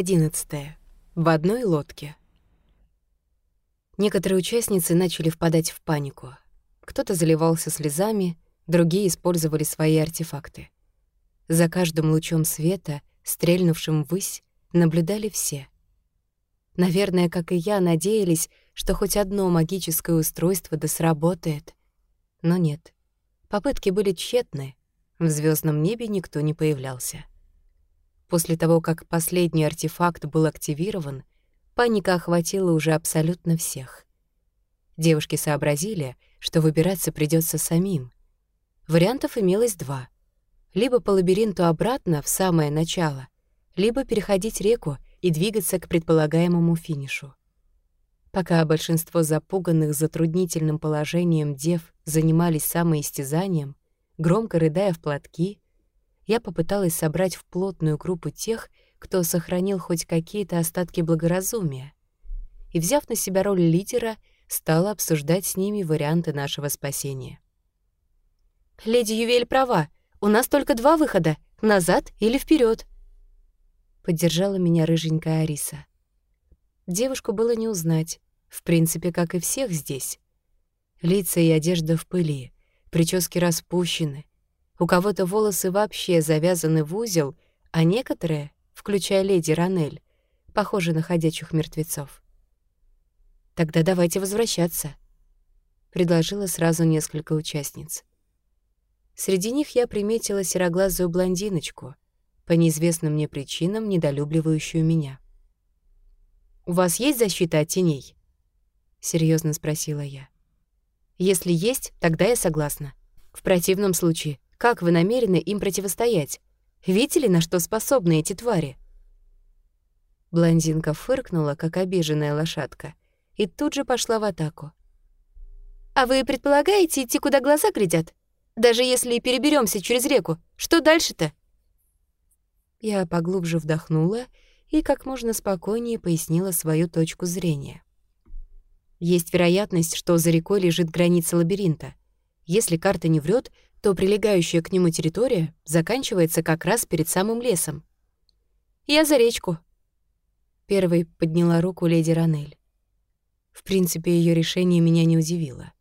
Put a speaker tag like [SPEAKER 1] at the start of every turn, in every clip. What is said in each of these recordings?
[SPEAKER 1] 11. В одной лодке. Некоторые участницы начали впадать в панику. Кто-то заливался слезами, другие использовали свои артефакты. За каждым лучом света, стрельнувшим ввысь, наблюдали все. Наверное, как и я, надеялись, что хоть одно магическое устройство да сработает. Но нет. Попытки были тщетны. В звездном небе никто не появлялся. После того, как последний артефакт был активирован, паника охватила уже абсолютно всех. Девушки сообразили, что выбираться придется самим. Вариантов имелось два. Либо по лабиринту обратно, в самое начало, либо переходить реку и двигаться к предполагаемому финишу. Пока большинство запуганных затруднительным положением дев занимались самоистязанием, громко рыдая в платки, я попыталась собрать в плотную группу тех, кто сохранил хоть какие-то остатки благоразумия, и, взяв на себя роль лидера, стала обсуждать с ними варианты нашего спасения. «Леди Ювель права. У нас только два выхода — назад или вперед. Поддержала меня рыженькая Ариса. Девушку было не узнать, в принципе, как и всех здесь. Лица и одежда в пыли, прически распущены, у кого-то волосы вообще завязаны в узел, а некоторые, включая леди Ранель, похожи на ходячих мертвецов. «Тогда давайте возвращаться», — предложила сразу несколько участниц. Среди них я приметила сероглазую блондиночку, по неизвестным мне причинам недолюбливающую меня. «У вас есть защита от теней?» — серьезно спросила я. «Если есть, тогда я согласна. В противном случае как вы намерены им противостоять? Видели, на что способны эти твари?» Блондинка фыркнула, как обиженная лошадка, и тут же пошла в атаку. «А вы предполагаете идти, куда глаза глядят? Даже если переберемся через реку, что дальше-то?» Я поглубже вдохнула и как можно спокойнее пояснила свою точку зрения. Есть вероятность, что за рекой лежит граница лабиринта. Если карта не врет, то прилегающая к нему территория заканчивается как раз перед самым лесом. «Я за речку». Первой подняла руку леди Ранель. В принципе, ее решение меня не удивило.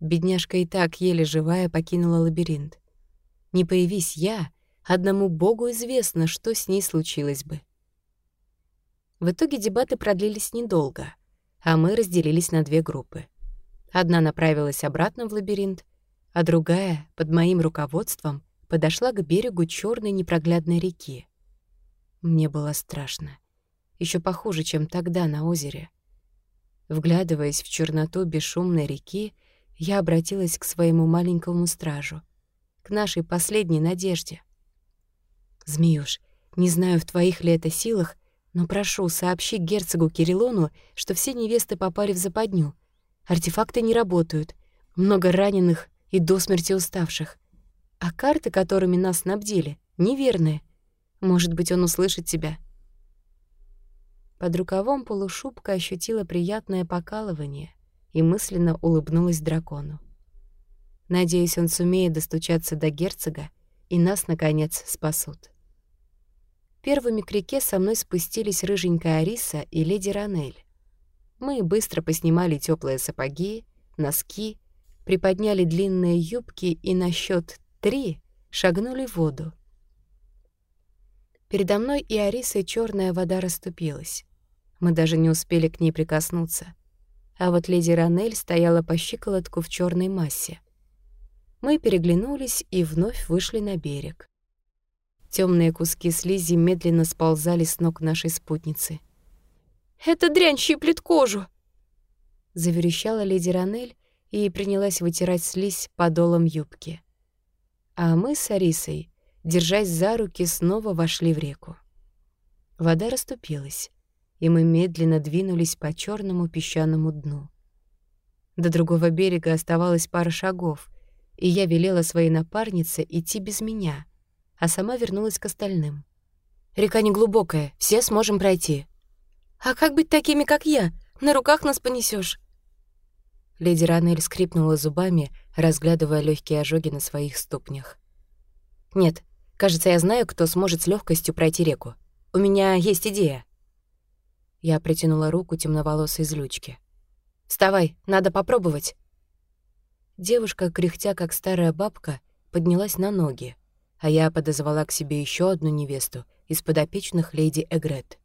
[SPEAKER 1] Бедняжка и так еле живая покинула лабиринт. Не появись я, одному богу известно, что с ней случилось бы. В итоге дебаты продлились недолго, а мы разделились на две группы. Одна направилась обратно в лабиринт, а другая, под моим руководством, подошла к берегу черной непроглядной реки. Мне было страшно. еще похуже, чем тогда на озере. Вглядываясь в черноту бесшумной реки, я обратилась к своему маленькому стражу, к нашей последней надежде. «Змеюш, не знаю, в твоих ли это силах, но прошу, сообщи герцогу Кириллону, что все невесты попали в западню. Артефакты не работают, много раненых и до смерти уставших. А карты, которыми нас снабдили, неверные. Может быть, он услышит тебя. Под рукавом полушубка ощутила приятное покалывание и мысленно улыбнулась дракону. Надеюсь, он сумеет достучаться до герцога, и нас, наконец, спасут. Первыми к реке со мной спустились рыженькая Ариса и леди Ранель. Мы быстро поснимали теплые сапоги, носки приподняли длинные юбки и на счет три шагнули в воду. Передо мной и Арисой черная вода расступилась. Мы даже не успели к ней прикоснуться. А вот леди Ранель стояла по щиколотку в черной массе. Мы переглянулись и вновь вышли на берег. Темные куски слизи медленно сползали с ног нашей спутницы. «Эта дрянь щиплет кожу!» — заверещала леди Ранель, и принялась вытирать слизь подолом юбки. А мы с Арисой, держась за руки, снова вошли в реку. Вода расступилась, и мы медленно двинулись по черному песчаному дну. До другого берега оставалось пара шагов, и я велела своей напарнице идти без меня, а сама вернулась к остальным. «Река неглубокая, все сможем пройти». «А как быть такими, как я? На руках нас понесешь? Леди Ранель скрипнула зубами, разглядывая легкие ожоги на своих ступнях. «Нет, кажется, я знаю, кто сможет с легкостью пройти реку. У меня есть идея», Я притянула руку темноволосой злючки. «Вставай, надо попробовать!» Девушка, кряхтя как старая бабка, поднялась на ноги, а я подозвала к себе еще одну невесту из подопечных леди Эгрет.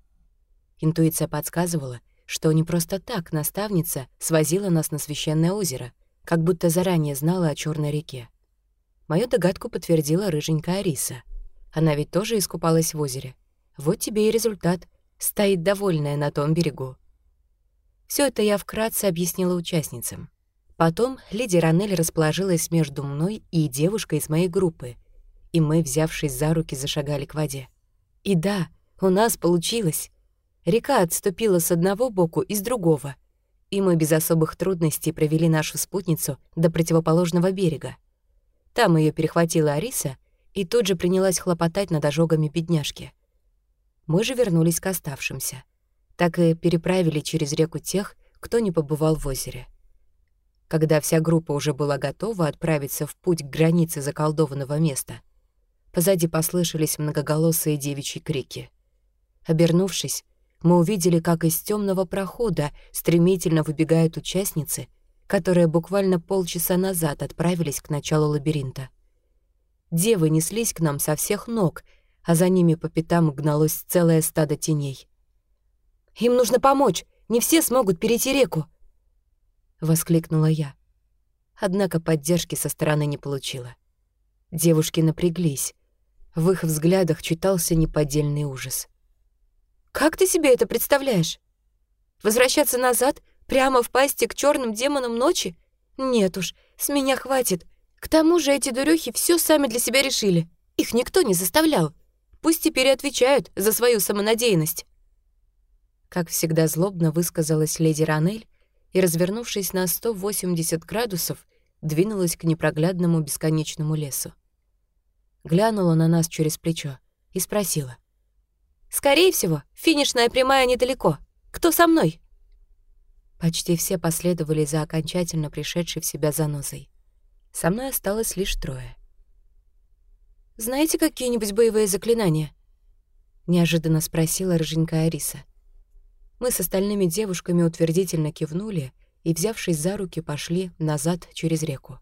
[SPEAKER 1] Интуиция подсказывала, что не просто так наставница свозила нас на священное озеро, как будто заранее знала о Черной реке. Мою догадку подтвердила рыженькая Ариса. Она ведь тоже искупалась в озере. Вот тебе и результат. Стоит довольная на том берегу. Все это я вкратце объяснила участницам. Потом леди Ранель расположилась между мной и девушкой из моей группы, и мы, взявшись за руки, зашагали к воде. И да, у нас получилось. Река отступила с одного боку и с другого, и мы без особых трудностей провели нашу спутницу до противоположного берега. Там ее перехватила Ариса и тут же принялась хлопотать над ожогами бедняжки. Мы же вернулись к оставшимся. Так и переправили через реку тех, кто не побывал в озере. Когда вся группа уже была готова отправиться в путь к границе заколдованного места, позади послышались многоголосые девичьи крики. Обернувшись, мы увидели, как из темного прохода стремительно выбегают участницы, которые буквально полчаса назад отправились к началу лабиринта. Девы неслись к нам со всех ног, а за ними по пятам гналось целое стадо теней. «Им нужно помочь! Не все смогут перейти реку!» — воскликнула я. Однако поддержки со стороны не получила. Девушки напряглись. В их взглядах читался неподдельный ужас. «Как ты себе это представляешь? Возвращаться назад, прямо в пасти к черным демонам ночи? Нет уж, с меня хватит. К тому же эти дурёхи все сами для себя решили. Их никто не заставлял. Пусть теперь отвечают за свою самонадеянность». Как всегда злобно высказалась леди Ранель, и, развернувшись на 180 градусов, двинулась к непроглядному бесконечному лесу. Глянула на нас через плечо и спросила. «Скорее всего, финишная прямая недалеко. Кто со мной?» Почти все последовали за окончательно пришедшей в себя занозой. Со мной осталось лишь трое. «Знаете какие-нибудь боевые заклинания?» — неожиданно спросила рыженькая Ариса. Мы с остальными девушками утвердительно кивнули и, взявшись за руки, пошли назад через реку.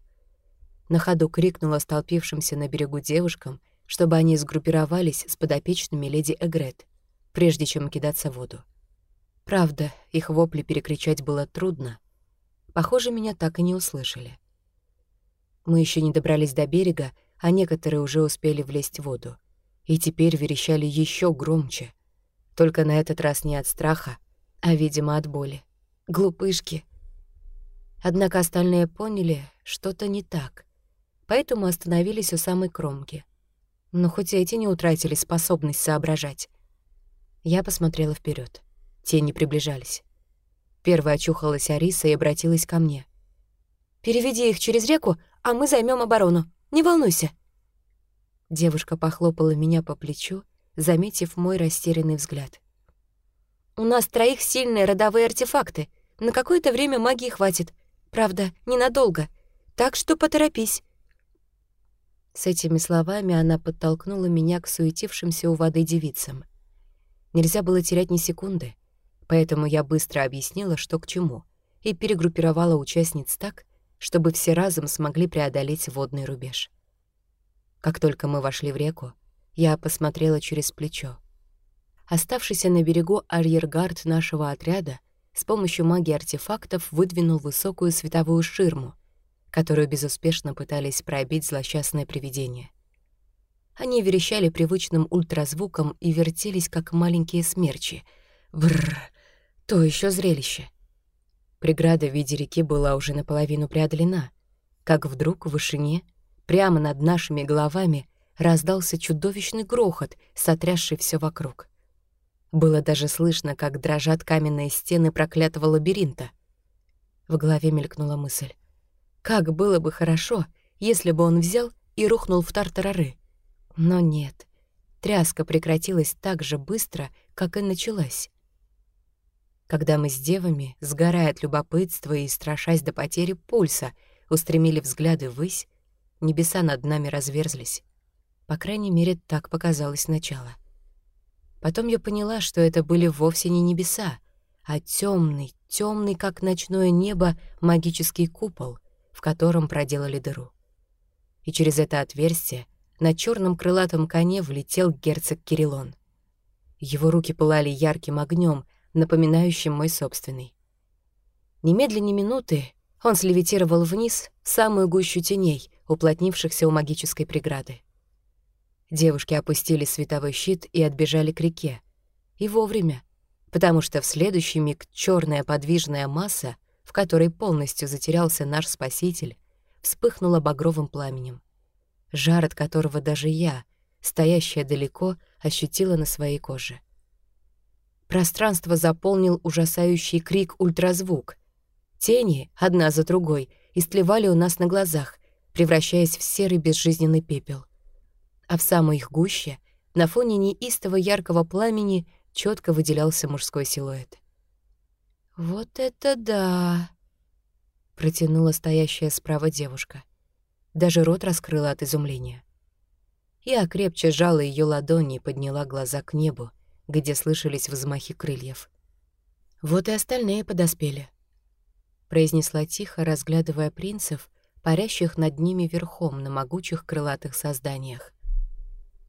[SPEAKER 1] На ходу крикнула столпившимся на берегу девушкам, чтобы они сгруппировались с подопечными леди Эгрет, прежде чем кидаться в воду. Правда, их вопли перекричать было трудно. Похоже, меня так и не услышали. Мы еще не добрались до берега, а некоторые уже успели влезть в воду. И теперь верещали еще громче. Только на этот раз не от страха, а, видимо, от боли. Глупышки. Однако остальные поняли, что-то не так, поэтому остановились у самой кромки. Но хоть эти не утратили способность соображать. Я посмотрела вперед. Тени приближались. Первая очухалась Ариса и обратилась ко мне. «Переведи их через реку, а мы займем оборону. Не волнуйся». Девушка похлопала меня по плечу, заметив мой растерянный взгляд. У нас троих сильные родовые артефакты. На какое-то время магии хватит. Правда, ненадолго. Так что поторопись». С этими словами она подтолкнула меня к суетившимся у воды девицам. Нельзя было терять ни секунды, поэтому я быстро объяснила, что к чему, и перегруппировала участниц так, чтобы все разом смогли преодолеть водный рубеж. Как только мы вошли в реку, я посмотрела через плечо. Оставшийся на берегу арьергард нашего отряда с помощью магии артефактов выдвинул высокую световую ширму, которую безуспешно пытались пробить злосчастное привидение. Они верещали привычным ультразвуком и вертелись, как маленькие смерчи. Бррр, то еще зрелище. Преграда в виде реки была уже наполовину преодолена, как вдруг в вышине, прямо над нашими головами, раздался чудовищный грохот, сотрясший все вокруг. Было даже слышно, как дрожат каменные стены проклятого лабиринта. В голове мелькнула мысль. Как было бы хорошо, если бы он взял и рухнул в тартарары. Но нет, тряска прекратилась так же быстро, как и началась. Когда мы с девами, сгорая от любопытства и страшась до потери пульса, устремили взгляды ввысь, небеса над нами разверзлись. По крайней мере, так показалось сначала. Потом я поняла, что это были вовсе не небеса, а темный, темный, как ночное небо, магический купол, в котором проделали дыру. И через это отверстие на черном крылатом коне влетел герцог Кириллон. Его руки пылали ярким огнем, напоминающим мой собственный. Немедленно минуты он слевитировал вниз в самую гущу теней, уплотнившихся у магической преграды. Девушки опустили световой щит и отбежали к реке. И вовремя, потому что в следующий миг черная подвижная масса, в которой полностью затерялся наш спаситель, вспыхнула багровым пламенем. Жар от которого даже я, стоящая далеко, ощутила на своей коже. Пространство заполнил ужасающий крик ультразвук. Тени, одна за другой, истлевали у нас на глазах, превращаясь в серый безжизненный пепел а в самой их гуще, на фоне неистого яркого пламени, четко выделялся мужской силуэт. «Вот это да!» — протянула стоящая справа девушка. Даже рот раскрыла от изумления. Я крепче сжала ее ладони и подняла глаза к небу, где слышались взмахи крыльев. «Вот и остальные подоспели», — произнесла тихо, разглядывая принцев, парящих над ними верхом на могучих крылатых созданиях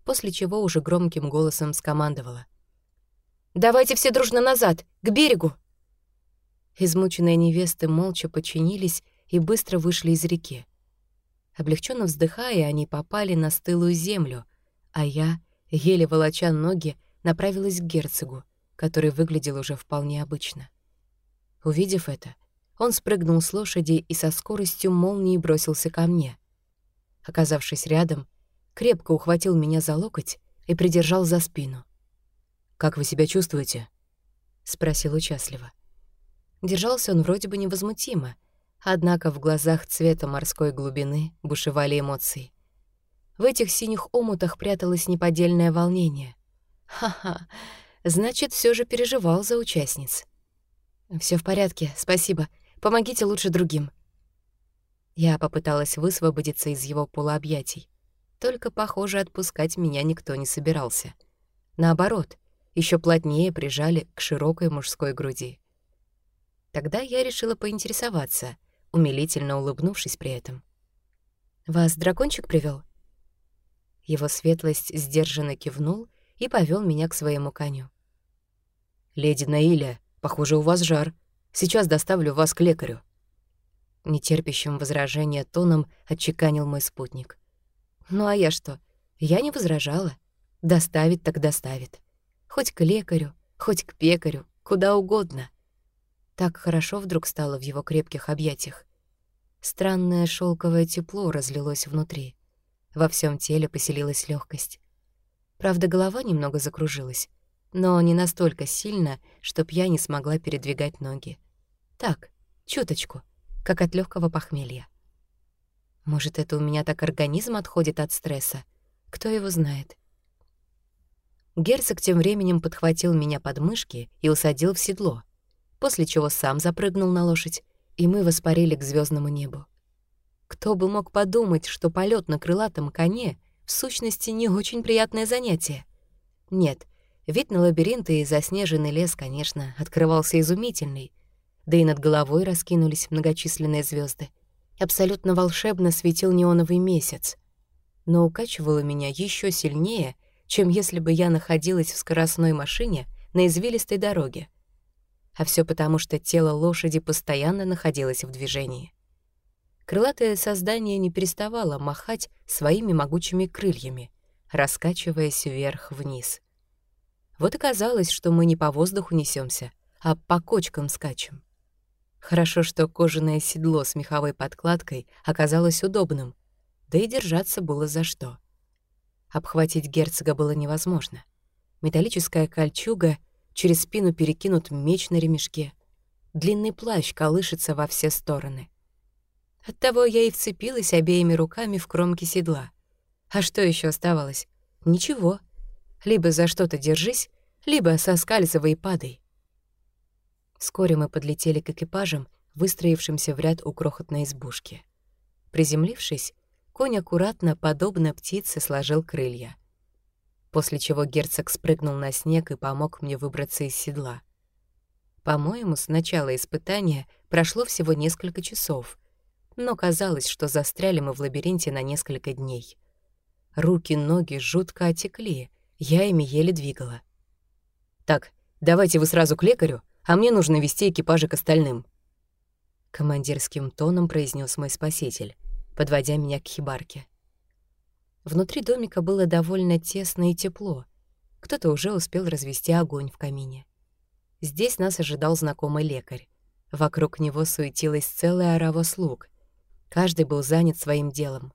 [SPEAKER 1] после чего уже громким голосом скомандовала. «Давайте все дружно назад, к берегу!» Измученные невесты молча подчинились и быстро вышли из реки. Облегченно вздыхая, они попали на стылую землю, а я, еле волоча ноги, направилась к герцогу, который выглядел уже вполне обычно. Увидев это, он спрыгнул с лошади и со скоростью молнии бросился ко мне. Оказавшись рядом, крепко ухватил меня за локоть и придержал за спину. «Как вы себя чувствуете?» — спросил участливо. Держался он вроде бы невозмутимо, однако в глазах цвета морской глубины бушевали эмоции. В этих синих омутах пряталось неподдельное волнение. Ха-ха, значит, все же переживал за участниц. Все в порядке, спасибо. Помогите лучше другим». Я попыталась высвободиться из его полуобъятий. Только, похоже, отпускать меня никто не собирался. Наоборот, еще плотнее прижали к широкой мужской груди. Тогда я решила поинтересоваться, умилительно улыбнувшись при этом. «Вас дракончик привел? Его светлость сдержанно кивнул и повел меня к своему коню. «Леди Наиля, похоже, у вас жар. Сейчас доставлю вас к лекарю». Нетерпящим возражения тоном отчеканил мой спутник. Ну а я что? Я не возражала. Доставит так доставит. Хоть к лекарю, хоть к пекарю, куда угодно. Так хорошо вдруг стало в его крепких объятиях. Странное шелковое тепло разлилось внутри. Во всем теле поселилась легкость. Правда, голова немного закружилась, но не настолько сильно, чтоб я не смогла передвигать ноги. Так, чуточку, как от легкого похмелья. Может, это у меня так организм отходит от стресса? Кто его знает? Герцог тем временем подхватил меня под мышки и усадил в седло, после чего сам запрыгнул на лошадь, и мы воспарили к звездному небу. Кто бы мог подумать, что полет на крылатом коне в сущности не очень приятное занятие? Нет, вид на лабиринты и заснеженный лес, конечно, открывался изумительный, да и над головой раскинулись многочисленные звезды абсолютно волшебно светил неоновый месяц, но укачивало меня еще сильнее, чем если бы я находилась в скоростной машине на извилистой дороге. А все потому, что тело лошади постоянно находилось в движении. Крылатое создание не переставало махать своими могучими крыльями, раскачиваясь вверх-вниз. Вот и казалось, что мы не по воздуху несемся, а по кочкам скачем. Хорошо, что кожаное седло с меховой подкладкой оказалось удобным, да и держаться было за что. Обхватить герцога было невозможно. Металлическая кольчуга, через спину перекинут меч на ремешке. Длинный плащ колышется во все стороны. Оттого я и вцепилась обеими руками в кромки седла. А что еще оставалось? Ничего. Либо за что-то держись, либо соскальзывай и падай. Вскоре мы подлетели к экипажам, выстроившимся в ряд у крохотной избушки. Приземлившись, конь аккуратно, подобно птице, сложил крылья. После чего герцог спрыгнул на снег и помог мне выбраться из седла. По-моему, с начала испытания прошло всего несколько часов, но казалось, что застряли мы в лабиринте на несколько дней. Руки, ноги жутко отекли, я ими еле двигала. «Так, давайте вы сразу к лекарю, а мне нужно вести экипажи к остальным», — командирским тоном произнес мой спаситель, подводя меня к хибарке. Внутри домика было довольно тесно и тепло. Кто-то уже успел развести огонь в камине. Здесь нас ожидал знакомый лекарь. Вокруг него суетилась целая орава слуг. Каждый был занят своим делом.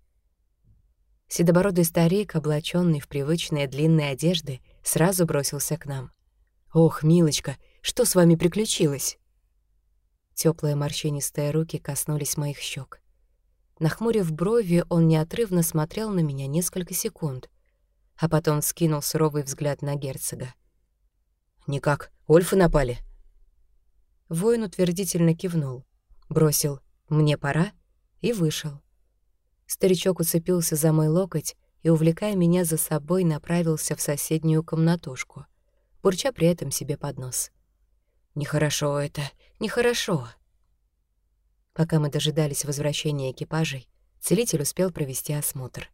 [SPEAKER 1] Седобородый старик, облаченный в привычные длинные одежды, сразу бросился к нам. «Ох, милочка, что с вами приключилось?» Теплые морщинистые руки коснулись моих щек. Нахмурив брови, он неотрывно смотрел на меня несколько секунд, а потом скинул суровый взгляд на герцога. «Никак, Ольфы напали?» Воин утвердительно кивнул, бросил «мне пора» и вышел. Старичок уцепился за мой локоть и, увлекая меня за собой, направился в соседнюю комнатушку, бурча при этом себе под нос. «Нехорошо это, нехорошо!» Пока мы дожидались возвращения экипажей, целитель успел провести осмотр.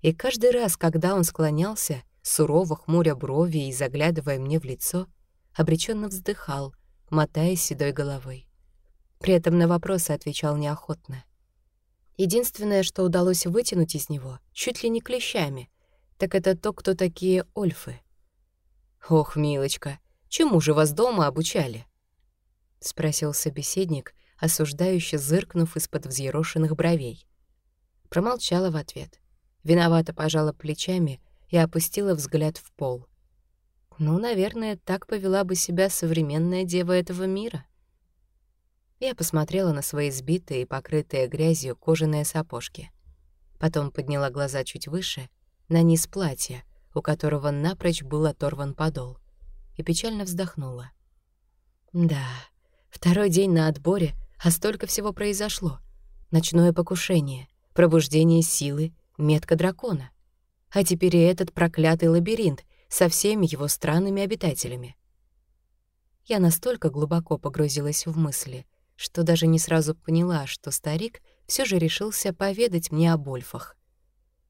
[SPEAKER 1] И каждый раз, когда он склонялся, сурово хмуря брови и заглядывая мне в лицо, обреченно вздыхал, мотая седой головой. При этом на вопросы отвечал неохотно. Единственное, что удалось вытянуть из него, чуть ли не клещами, так это то, кто такие ольфы. «Ох, милочка, чему же вас дома обучали?» — спросил собеседник, осуждающе зыркнув из-под взъерошенных бровей. Промолчала в ответ. Виновато пожала плечами и опустила взгляд в пол. Ну, наверное, так повела бы себя современная дева этого мира. Я посмотрела на свои сбитые и покрытые грязью кожаные сапожки. Потом подняла глаза чуть выше, на низ платья, у которого напрочь был оторван подол, и печально вздохнула. Да, второй день на отборе — а столько всего произошло. Ночное покушение, пробуждение силы, метка дракона. А теперь и этот проклятый лабиринт со всеми его странными обитателями. Я настолько глубоко погрузилась в мысли, что даже не сразу поняла, что старик все же решился поведать мне о Больфах.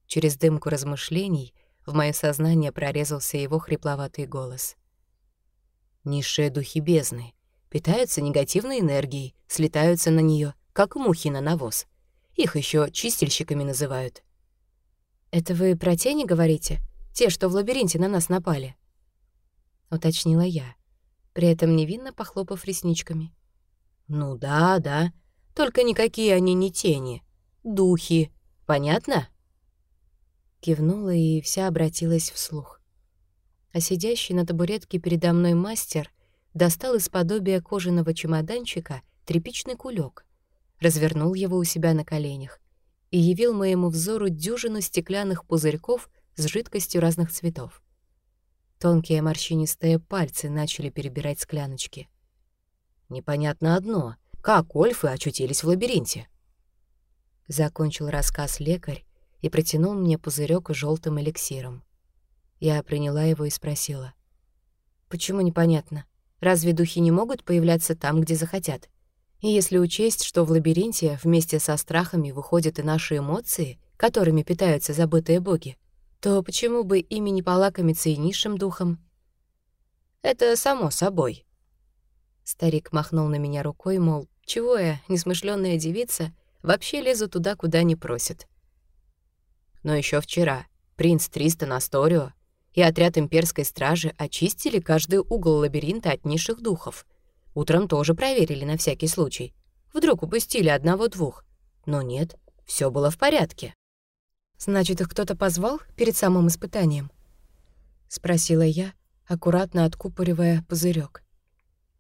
[SPEAKER 1] Через дымку размышлений в моё сознание прорезался его хрипловатый голос. «Низшие духи бездны, питаются негативной энергией, слетаются на нее, как мухи на навоз. Их еще чистильщиками называют. «Это вы про тени говорите? Те, что в лабиринте на нас напали?» Уточнила я, при этом невинно похлопав ресничками. «Ну да, да, только никакие они не тени. Духи. Понятно?» Кивнула и вся обратилась вслух. А сидящий на табуретке передо мной мастер достал из подобия кожаного чемоданчика тряпичный кулек, развернул его у себя на коленях и явил моему взору дюжину стеклянных пузырьков с жидкостью разных цветов. Тонкие морщинистые пальцы начали перебирать скляночки. «Непонятно одно. Как ольфы очутились в лабиринте?» Закончил рассказ лекарь и протянул мне пузырек желтым эликсиром. Я приняла его и спросила. «Почему непонятно?» Разве духи не могут появляться там, где захотят? И если учесть, что в лабиринте вместе со страхами выходят и наши эмоции, которыми питаются забытые боги, то почему бы ими не полакомиться и низшим духом? Это само собой. Старик махнул на меня рукой, мол, чего я, несмышленная девица, вообще лезу туда, куда не просят. Но еще вчера принц Тристан Асторио и отряд имперской стражи очистили каждый угол лабиринта от низших духов. Утром тоже проверили на всякий случай. Вдруг упустили одного-двух. Но нет, все было в порядке. «Значит, их кто-то позвал перед самым испытанием?» — спросила я, аккуратно откупоривая пузырек.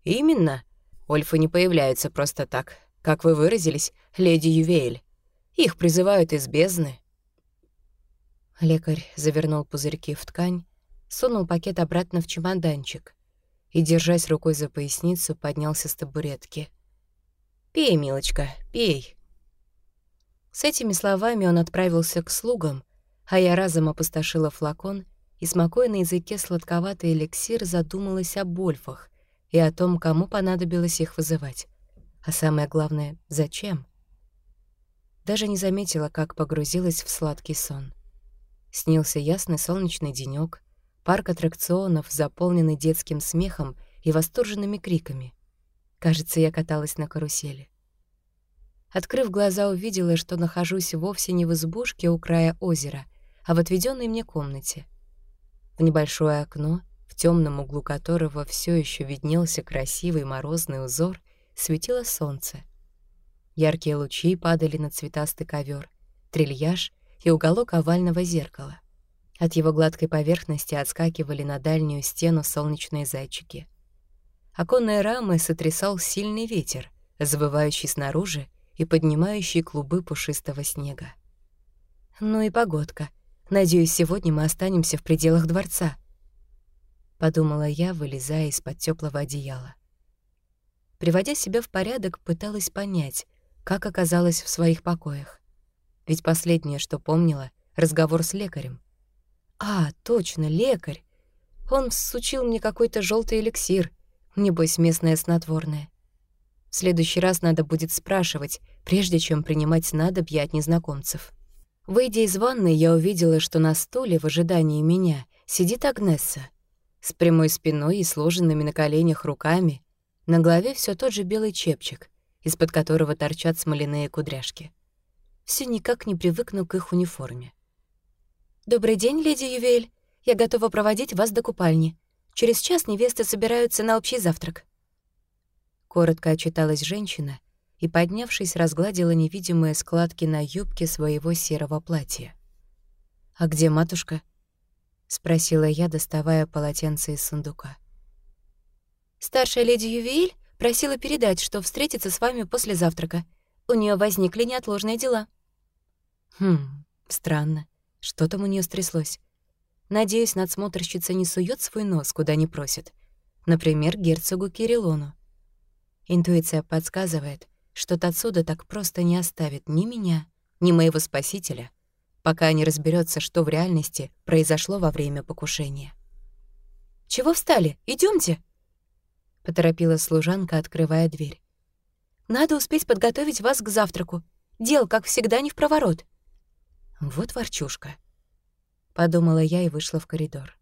[SPEAKER 1] «Именно. Ольфы не появляются просто так, как вы выразились, леди Ювейль. Их призывают из бездны, Лекарь завернул пузырьки в ткань, сунул пакет обратно в чемоданчик и, держась рукой за поясницу, поднялся с табуретки. «Пей, милочка, пей». С этими словами он отправился к слугам, а я разом опустошила флакон и, смакуя на языке сладковатый эликсир, задумалась об ольфах и о том, кому понадобилось их вызывать. А самое главное — зачем? Даже не заметила, как погрузилась в сладкий сон. Снился ясный солнечный денёк, парк аттракционов, заполненный детским смехом и восторженными криками. Кажется, я каталась на карусели. Открыв глаза, увидела, что нахожусь вовсе не в избушке у края озера, а в отведенной мне комнате. В небольшое окно, в темном углу которого все еще виднелся красивый морозный узор, светило солнце. Яркие лучи падали на цветастый ковер, трильяж и уголок овального зеркала. От его гладкой поверхности отскакивали на дальнюю стену солнечные зайчики. Оконные рамы сотрясал сильный ветер, завывающий снаружи и поднимающий клубы пушистого снега. «Ну и погодка. Надеюсь, сегодня мы останемся в пределах дворца», — подумала я, вылезая из-под теплого одеяла. Приводя себя в порядок, пыталась понять, как оказалась в своих покоях. Ведь последнее, что помнила, — разговор с лекарем. А, точно, лекарь. Он всучил мне какой-то желтый эликсир, небось местное снотворное. В следующий раз надо будет спрашивать, прежде чем принимать снадобья от незнакомцев. Выйдя из ванной, я увидела, что на стуле в ожидании меня сидит Агнесса. С прямой спиной и сложенными на коленях руками. На голове все тот же белый чепчик, из-под которого торчат смоляные кудряшки. Все никак не привыкну к их униформе. «Добрый день, леди Ювель. Я готова проводить вас до купальни. Через час невесты собираются на общий завтрак». Коротко отчиталась женщина и, поднявшись, разгладила невидимые складки на юбке своего серого платья. «А где матушка?» — спросила я, доставая полотенце из сундука. «Старшая леди Ювель просила передать, что встретится с вами после завтрака. У нее возникли неотложные дела». «Хм, странно. Что там у нее стряслось? Надеюсь, надсмотрщица не сует свой нос, куда не просит. Например, герцогу Кириллону. Интуиция подсказывает, что отсюда так просто не оставит ни меня, ни моего спасителя, пока не разберется, что в реальности произошло во время покушения. «Чего встали? Идемте! поторопила служанка, открывая дверь. «Надо успеть подготовить вас к завтраку. Дел, как всегда, не в проворот». Вот ворчушка. Подумала я и вышла в коридор.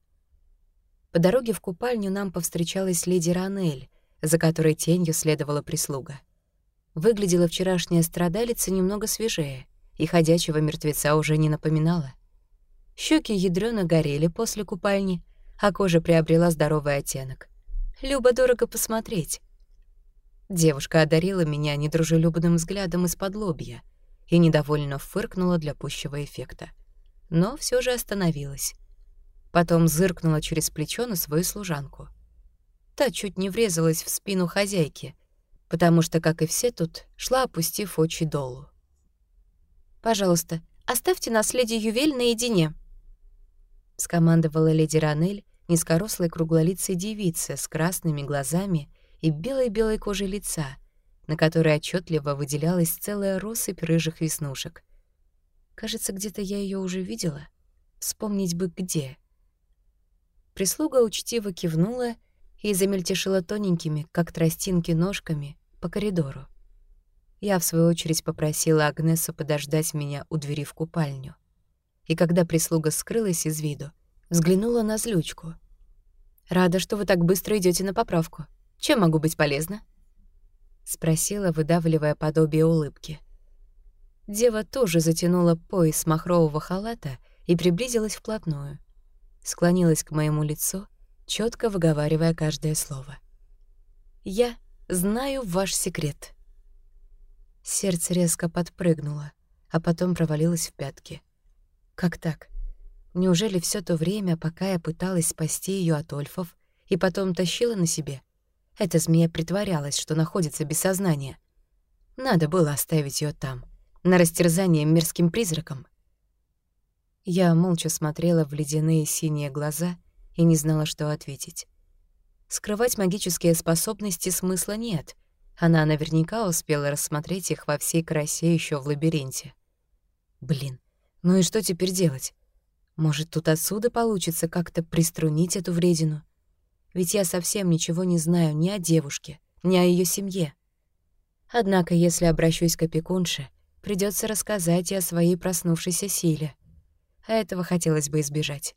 [SPEAKER 1] По дороге в купальню нам повстречалась леди Ранель, за которой тенью следовала прислуга. Выглядела вчерашняя страдалица немного свежее, и ходячего мертвеца уже не напоминала. Щеки ядрёно горели после купальни, а кожа приобрела здоровый оттенок. Любо-дорого посмотреть. Девушка одарила меня недружелюбным взглядом из-под лобья — и недовольно фыркнула для пущего эффекта. Но все же остановилась. Потом зыркнула через плечо на свою служанку. Та чуть не врезалась в спину хозяйки, потому что, как и все тут, шла, опустив очи долу. «Пожалуйста, оставьте нас, леди Ювель, наедине», — скомандовала леди Ранель, низкорослой круглолицей девица с красными глазами и белой-белой кожей лица, на которой отчетливо выделялась целая россыпь рыжих веснушек. Кажется, где-то я ее уже видела. Вспомнить бы где. Прислуга учтиво кивнула и замельтешила тоненькими, как тростинки, ножками по коридору. Я, в свою очередь, попросила Агнесу подождать меня у двери в купальню. И когда прислуга скрылась из виду, взглянула на злючку. «Рада, что вы так быстро идете на поправку. Чем могу быть полезна?» — спросила, выдавливая подобие улыбки. Дева тоже затянула пояс махрового халата и приблизилась вплотную. Склонилась к моему лицу, четко выговаривая каждое слово. «Я знаю ваш секрет». Сердце резко подпрыгнуло, а потом провалилось в пятки. Как так? Неужели все то время, пока я пыталась спасти ее от ольфов и потом тащила на себе — эта змея притворялась, что находится без сознания. Надо было оставить ее там, на растерзание мерзким призраком. Я молча смотрела в ледяные синие глаза и не знала, что ответить. Скрывать магические способности смысла нет. Она наверняка успела рассмотреть их во всей красе еще в лабиринте. Блин, ну и что теперь делать? Может, тут отсюда получится как-то приструнить эту вредину? Ведь я совсем ничего не знаю ни о девушке, ни о ее семье. Однако, если обращусь к опекунше, придется рассказать и о своей проснувшейся силе. А этого хотелось бы избежать.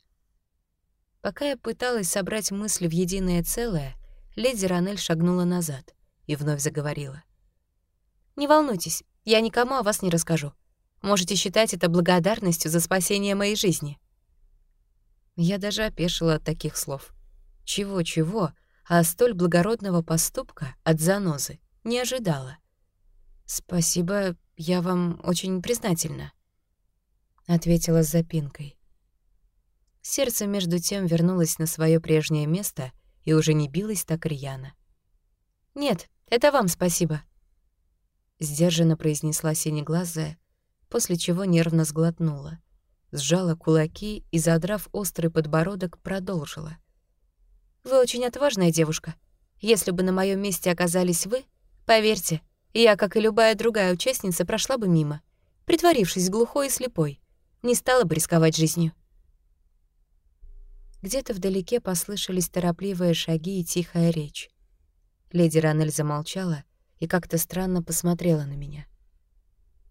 [SPEAKER 1] Пока я пыталась собрать мысли в единое целое, леди Ранель шагнула назад и вновь заговорила. «Не волнуйтесь, я никому о вас не расскажу. Можете считать это благодарностью за спасение моей жизни». Я даже опешила от таких слов. Чего-чего, а столь благородного поступка от занозы не ожидала. «Спасибо, я вам очень признательна», — ответила с запинкой. Сердце между тем вернулось на свое прежнее место и уже не билось так рьяно. «Нет, это вам спасибо», — сдержанно произнесла синеглазая, после чего нервно сглотнула, сжала кулаки и, задрав острый подбородок, продолжила. «Вы очень отважная девушка. Если бы на моем месте оказались вы, поверьте, я, как и любая другая участница, прошла бы мимо, притворившись глухой и слепой, не стала бы рисковать жизнью. Где-то вдалеке послышались торопливые шаги и тихая речь. Леди Ранель замолчала и как-то странно посмотрела на меня.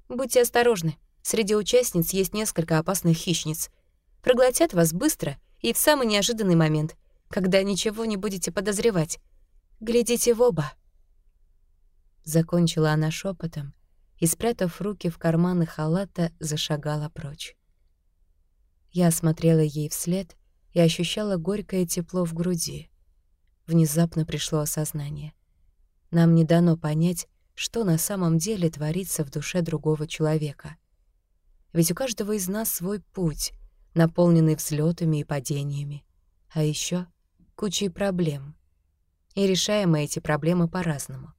[SPEAKER 1] «Будьте осторожны. Среди участниц есть несколько опасных хищниц. Проглотят вас быстро и в самый неожиданный момент, когда ничего не будете подозревать. Глядите в оба». Закончила она шепотом и, спрятав руки в карманы халата, зашагала прочь. Я смотрела ей вслед — и ощущала горькое тепло в груди. Внезапно пришло осознание. Нам не дано понять, что на самом деле творится в душе другого человека. Ведь у каждого из нас свой путь, наполненный взлетами и падениями, а еще кучей проблем. И решаем мы эти проблемы по-разному.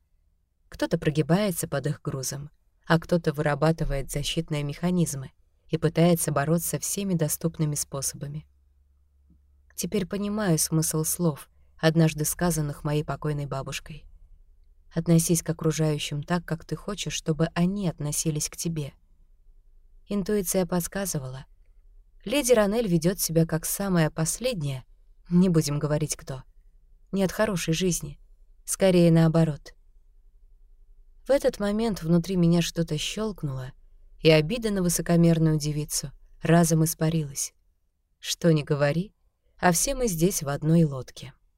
[SPEAKER 1] Кто-то прогибается под их грузом, а кто-то вырабатывает защитные механизмы и пытается бороться всеми доступными способами. Теперь понимаю смысл слов, однажды сказанных моей покойной бабушкой. Относись к окружающим так, как ты хочешь, чтобы они относились к тебе. Интуиция подсказывала. Леди Ранель ведет себя как самая последняя, не будем говорить кто. Не от хорошей жизни, скорее наоборот. В этот момент внутри меня что-то щелкнуло, и обида на высокомерную девицу разом испарилась. Что ни говори, а все мы здесь в одной лодке.